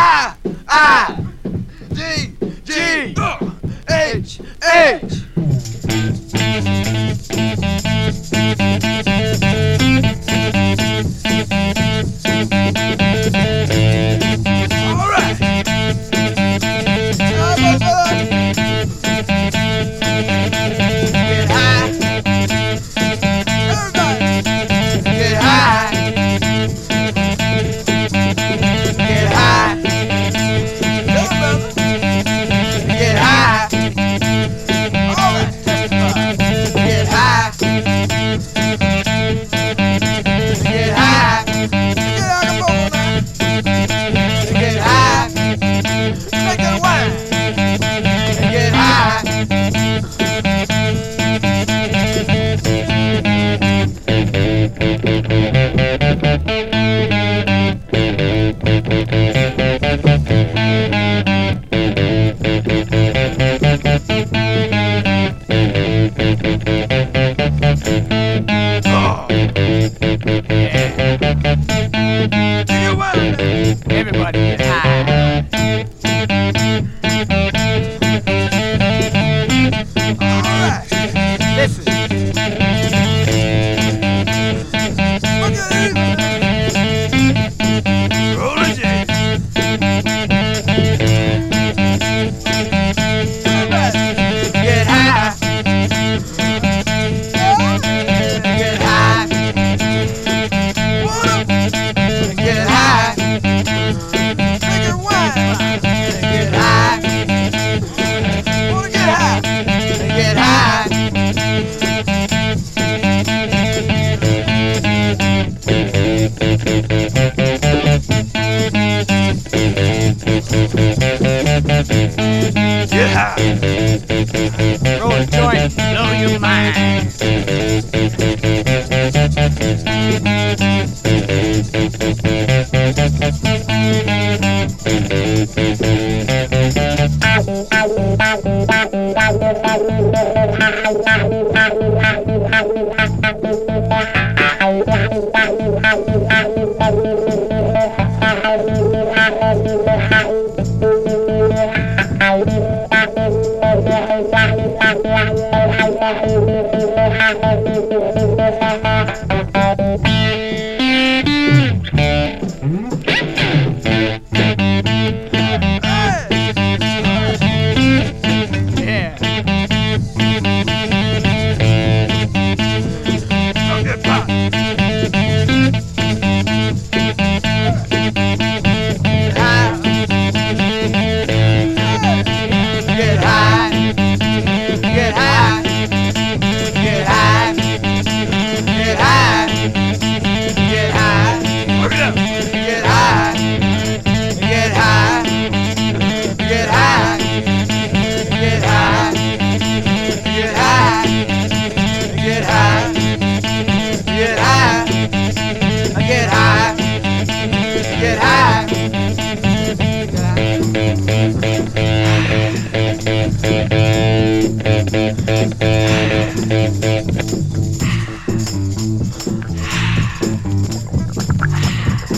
A, A, D, D, H, H. that. Yeah. Roll a joint, blow your mind.